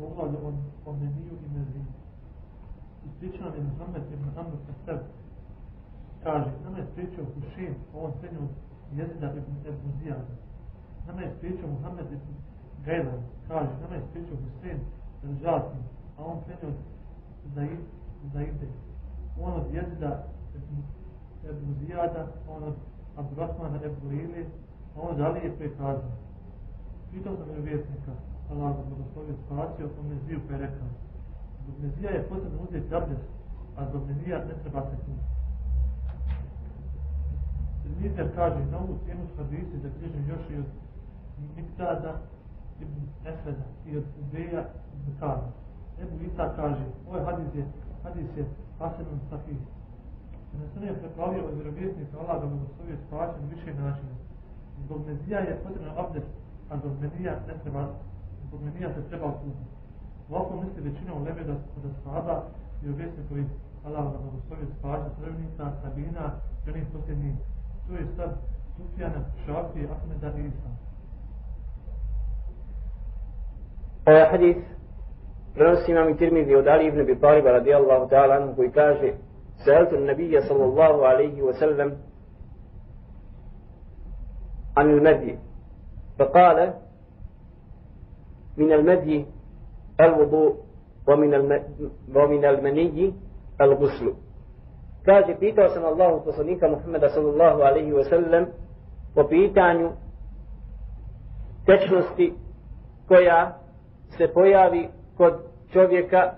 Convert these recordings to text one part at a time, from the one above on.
poglavlje o, o meniju i Mezinu. I nam je Muhammed ibn Amr Kasab, kaže, nama je ispričao Hušim, ovom srednju jezida ibn Ebu Zijada. Nama je ispričao Muhammed ibn Gajlan, kaže, nama je ispričao Hušim, ibn a on srednju Zaid, Zaide. On od jezida ibn, Ebu Zijada, on od Abdurrahmana Ebu Lili, a on od Alije koji je kazao. Pitao sam je vjetnika, Allah ga blagoslovio spasio, on meziju pa je rekao. Zbog mezija je potrebno uzeti abdest, a zbog mezija ne treba se kući. Tirmizija kaže na ovu cijenu s hadisi da križem još i od Miktada ibn Efreda i od Ubeja ibn Kada. Ebu Isa kaže, ovaj hadis je, hadis je pasenom sahih. Na sve je preplavio od vjerovjetnika Allah ga blagoslovio spašen više načina. Zbog mezija je potrebno abdest, a zbog mezija ne treba zbog menija se treba okupiti. Ovako misli većina u lebe da, da sahaba i objesni koji Allah da blagoslovi spađa prvnika, Sabina i onih posljednjih. To je sad Sufjana, Šafi, Ahmeda i Isa. Ovaj hadis prenosi imam i tirmizi od Ali ibn Abi Taliba radijallahu ta'ala koji kaže سألت النبي صلى الله عليه وسلم عن المذي فقال من المدي الوضوء ومن ومن المني الغسل kaže pitao sam Allahu poslanika Muhammeda sallallahu alaihi wa sallam po pitanju tečnosti koja se pojavi kod čovjeka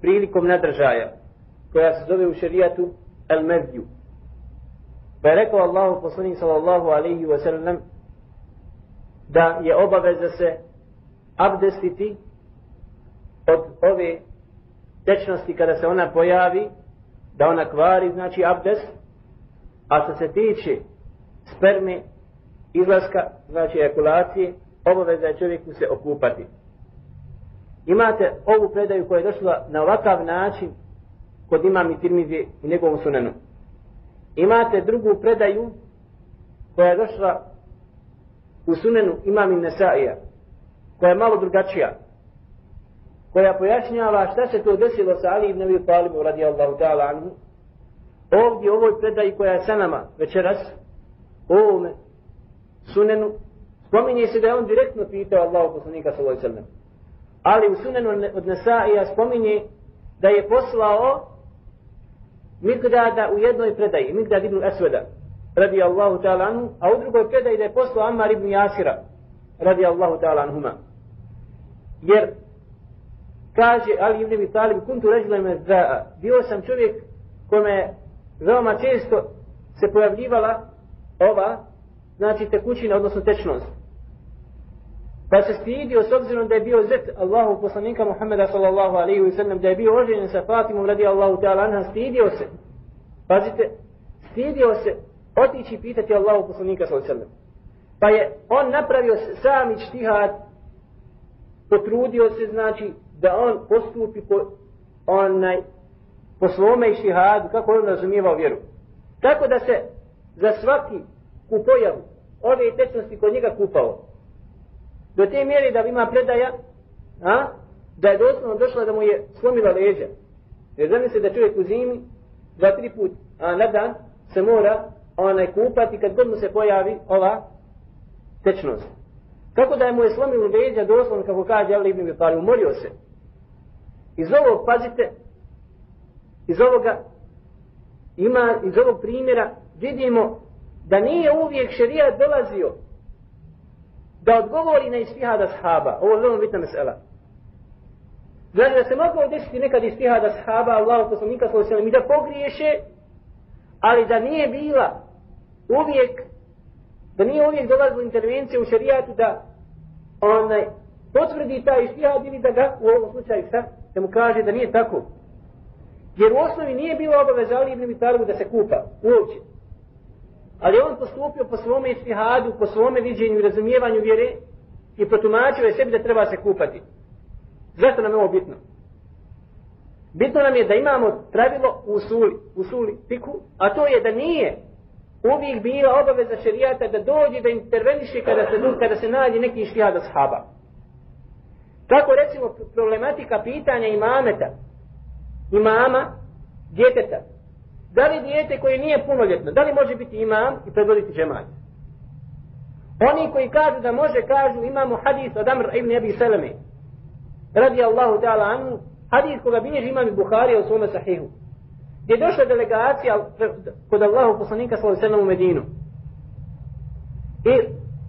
prilikom nadržaja koja se zove u šerijatu al medju pa je rekao Allahu poslanik sallallahu alaihi wa sallam da je obaveza se abdestiti od ove tečnosti kada se ona pojavi, da ona kvari, znači abdest, a što se tiče sperme, izlaska, znači ejakulacije, obaveza je čovjeku se okupati. Imate ovu predaju koja je došla na ovakav način kod imam i tirmizi u njegovom sunenu. Imate drugu predaju koja je došla u sunenu imam i Nesaija, koja je malo drugačija, koja pojašnjava šta se to desilo sa Ali ibn Abi Talibom radijallahu ta'ala anhu, ovdje u ovoj predaji koja je sa nama večeras, u ovome sunenu, spominje se da je on direktno pitao Allahu poslanika sallallahu alaihi sallam. Ali u sunenu od Nesaija spominje da je poslao Mikdada u jednoj predaji, Mikdad ibn Asveda, radi Allahu ta'ala anhu, a u drugoj predaji da je poslao Ammar ibn Jasira, radi Allahu ta'ala anhuma. Jer kaže Ali ibn Abi Talib kuntu rajula min zaa bio sam čovjek kome veoma često se pojavljivala ova znači tekućina odnosno tečnost. Pa se stidio s obzirom da je bio zet Allahu poslanika Muhammeda sallallahu alaihi wa sallam da je bio oženjen sa Fatimom radi Allahu ta'ala anha stidio se. Pazite stidio se otići pitati Allahu poslanika sallallahu alaihi wa sallam. Pa je on napravio sami čtihad potrudio se znači da on postupi po onaj po svome i šihadu kako on razumijevao vjeru. Tako da se za svaki kupojavu ove tečnosti kod njega kupao. Do te mjere da ima predaja a, da je doslovno došla da mu je slomila leđa. Jer znam se da čovjek u zimi dva tri put a, na dan se mora onaj kupati kad god mu se pojavi ova tečnost. Tako da je mu je slomio leđa doslovno kako kaže Ali ibn Bifari, umorio se. Iz ovog, pazite, iz ovoga, ima, iz ovog primjera, vidimo da nije uvijek šerijat dolazio da odgovori na istihada sahaba. Ovo je veoma bitna mesela. Znači da se moglo desiti nekad istihada sahaba, Allah poslanika sallallahu i da pogriješe, ali da nije bila uvijek da nije uvijek dolazila intervencija u šerijatu da onaj potvrdi taj istihad ili da ga u ovom slučaju šta? Da mu kaže da nije tako. Jer u osnovi nije bilo obaveza Ali ibn Vitalibu da se kupa uopće. Ali on postupio po svome istihadu po svome viđenju i razumijevanju vjere i protumačio je sebi da treba se kupati. Zašto nam je ovo bitno? Bitno nam je da imamo pravilo u suli, u suli piku, a to je da nije uvijek bila obaveza šerijata da dođe da interveniše kada se, kada se nađe neki štihad ashaba. Tako recimo problematika pitanja imameta, imama, djeteta. Da li djete koje nije punoljetno, da li može biti imam i predvoditi džemat? Oni koji kažu da može, kažu imamo hadis od Amr ibn Abi Salame. Radi Allahu ta'ala anu, hadis koga bilježi imam i Bukhari u svome sahihu. Gdje je došla delegacija kod Allahu poslanika sallallahu u Medinu. I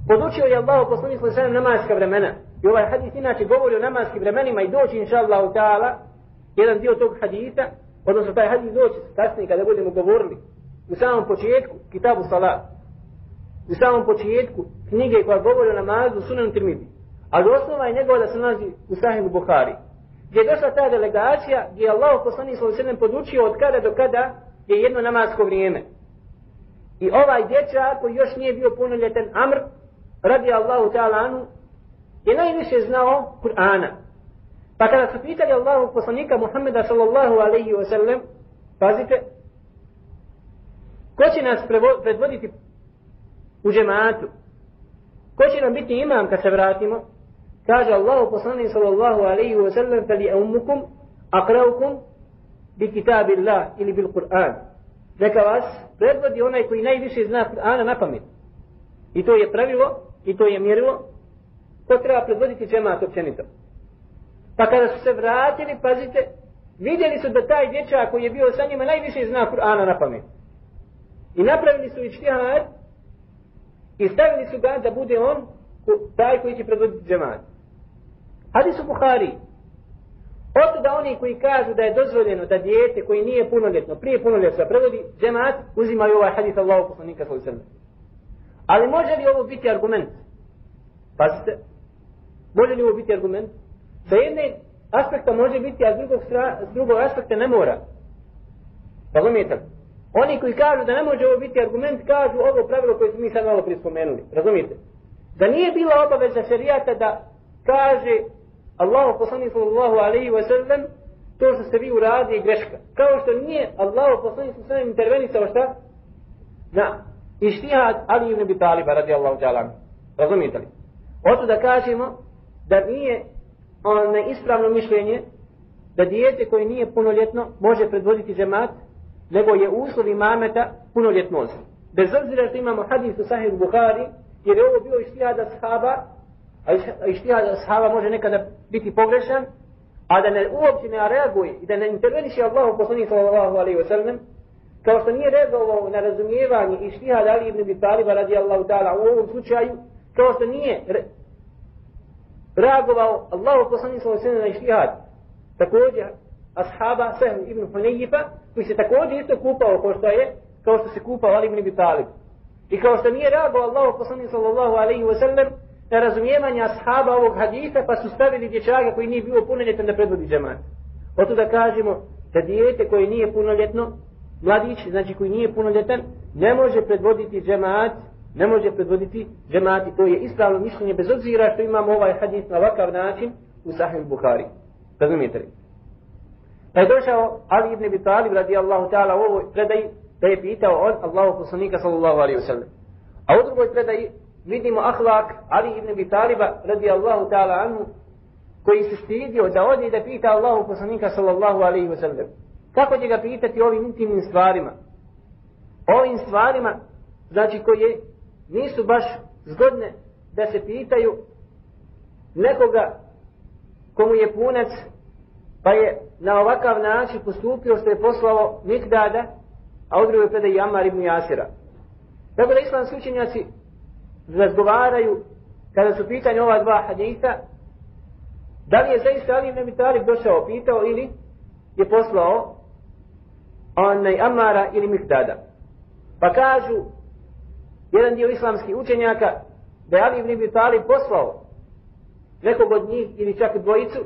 podučio je Allahu poslanik sallallahu alejhi namaska vremena. I ovaj hadis inače govori o namaskim vremenima i doći inša Allahu ta'ala jedan dio tog hadisa, odnosno taj hadis doći kasnije kada budemo govorili u samom početku kitabu salat. U samom početku knjige koja govori o namazu sunan tirmidhi. Ali osnova je njegova da se nalazi u sahihu Bukhari. Gdje je došla ta delegacija gdje je Allah poslanik sallallahu alejhi podučio od kada do kada je jedno namasko vrijeme. I ovaj dječak koji još nije bio punoljetan Amr radi Allahu ta'ala anu je najviše znao Kur'ana. Pa kada su pitali Allahu poslanika Muhammeda sallallahu alaihi wa sallam, pazite, ko će nas predvoditi u džematu? Ko će nam biti imam kad se vratimo? Kaže Allahu poslanik sallallahu alaihi wa sallam, fali ummukum akraukum bi kitabillah ili bil Kur'an. Neka vas predvodi onaj koji najviše zna Kur'ana na pamet. I to je pravilo, i to je mjerilo, ko treba predvoditi džemat općenito. Pa kada su se vratili, pazite, vidjeli su da taj dječak koji je bio sa njima najviše zna Kur'ana na pamet. I napravili su ištihad i stavili su ga da bude on taj koji će predvoditi džemat. Hadis u Buhari. Od da oni koji kažu da je dozvoljeno da dijete koji nije punoljetno, prije punoljetstva predvodi džemat, uzimaju ovaj hadis Allahu poslanika sallallahu Ali može li ovo biti argument? Pazite, Može li ovo biti argument? Sa jedne aspekta može biti, a s drugog, s drugog aspekta ne mora. Razumijete? Oni koji kažu da ne može ovo biti argument, kažu ovo pravilo koje smo mi sad malo prispomenuli. Razumijete? Da nije bila obaveza šarijata da kaže Allahu poslanik sallallahu alaihi wa sallam to što ste vi uradili je greška. Kao što nije Allahu poslanik sallallahu alaihi intervenisao šta? Na ištihad Ali ibn Abi Taliba radijallahu ta'ala. Razumijete li? Oto da kažemo da nije onaj ispravno mišljenje da dijete koje nije punoljetno može predvoditi džemat, nego je uslov imameta punoljetnost. Bez obzira što imamo hadis u Sahih Bukhari, jer je ovo bio ištihad ashaba a ištihad sahaba može nekada biti pogrešan, a da ne uopće ne reaguje i da ne interveniše Allah poslanih sallallahu alaihi wa sallam, kao što nije reagovao na razumijevanje ištihad Ali ibn Abi Taliba radijallahu ta'ala u ovom slučaju, kao što nije reagovao Allahu poslanik sallallahu alejhi ve sellem na ištihad. Također ashaba Sahm ibn Hunayfa koji se također isto kupao kao što je kao što se kupao Ali ibn Abi Talib. I kao što nije reagovao Allahu poslanik sallallahu alejhi ve sellem nerazumijevanja ashaba ovog hadisa pa su stavili dječaka koji nije bio punoljetan da predvodi džemat. Oto da kažemo da dijete koje nije punoljetno, mladić, znači koji nije punoljetan, ne može predvoditi džemat ne može predvoditi džemati. To je ispravno mišljenje bez obzira što imamo ovaj hadis na ovakav način u Sahih Bukhari. Razumijete li? Pa je došao Ali ibn Abi Talib radijallahu ta'ala u ovoj predaji da je pitao on Allahu poslanika sallallahu alaihi wa sallam. A u drugoj predaji vidimo ahlak Ali ibn Abi Taliba radijallahu ta'ala anhu koji se stidio da odi i da pita Allahu poslanika sallallahu alaihi wa sallam. Kako će ga pitati o ovim intimnim stvarima? Ovim stvarima, znači koje nisu baš zgodne da se pitaju nekoga komu je punac pa je na ovakav način postupio što je poslao Mikdada a u drugoj predaj Ammar ibn Jasira. Tako da islamski učenjaci razgovaraju kada su pitanje ova dva hadisa, da li je zaista Ali ibn Talib došao pitao ili je poslao onaj Amara ili Mihdada. Pa kažu jedan dio islamskih učenjaka da je Ali ibn Talib poslao nekog od njih ili čak dvojicu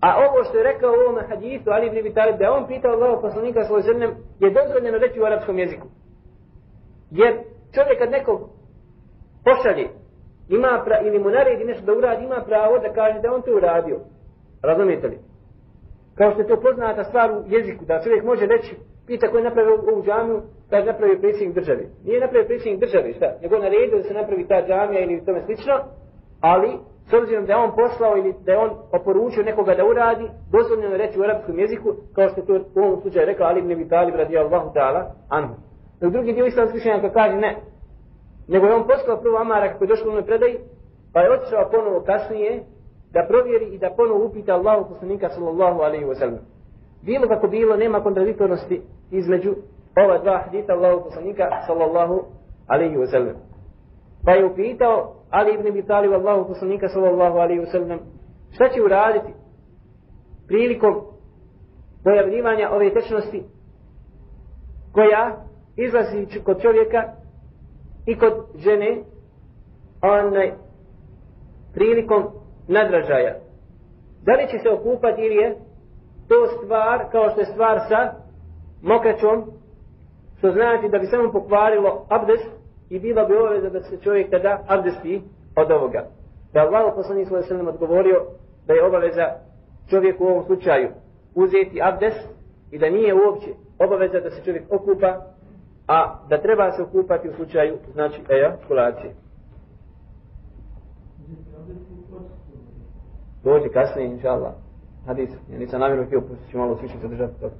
a ovo što je rekao u ovom hadisu Ali ibn Talib da je on pitao Allahog poslanika svoj zemljem je dozvoljeno reći u arapskom jeziku jer čovjek kad nekog pošalje ima pra, ili mu naredi nešto da uradi ima pravo da kaže da on to uradio razumijete li kao što je to poznata stvar u jeziku da čovjek može reći pita ko je napravio ovu džamiju da je napravio predsjednik države. Nije napravio predsjednik države, šta? Nego naredio da se napravi ta džamija ili tome slično, ali s obzirom da je on poslao ili da je on oporučio nekoga da uradi, dozvoljeno je reći u arapskom jeziku, kao što je to u ovom slučaju rekao Ali ibn Abi Talib radijallahu ta'ala anhu. Dok drugi dio islamskih učenjaka kaže ne. Nego je on poslao prvo Amara kako je došlo u predaji, pa je otišao ponovo kasnije da provjeri i da ponovo upita Allahu poslanika sallallahu alaihi wa sallam. Bilo kako bilo, nema kontradiktornosti između ova dva hadita Allahu poslanika sallallahu alaihi wa sallam. Pa je upitao Ali ibn Abi Talib Allahu poslanika sallallahu alaihi wa sallam šta će uraditi prilikom pojavljivanja ove tečnosti koja izlazi kod čovjeka i kod žene onaj prilikom nadražaja. Da li će se okupati ili je to stvar kao što je stvar sa mokraćom što znači da bi samo pokvarilo abdest i bila bi obaveza da se čovjek tada abdesti od ovoga. Da je Allah poslani svoj sallam odgovorio da je obaveza čovjeku u ovom slučaju uzeti abdest i da nije uopće obaveza da se čovjek okupa, a da treba se okupati u slučaju, znači, eja, kolacije. Dođe kasnije, inša Allah. Hadis, ja nisam namjerno htio, pustit ću malo sviše se držati toga.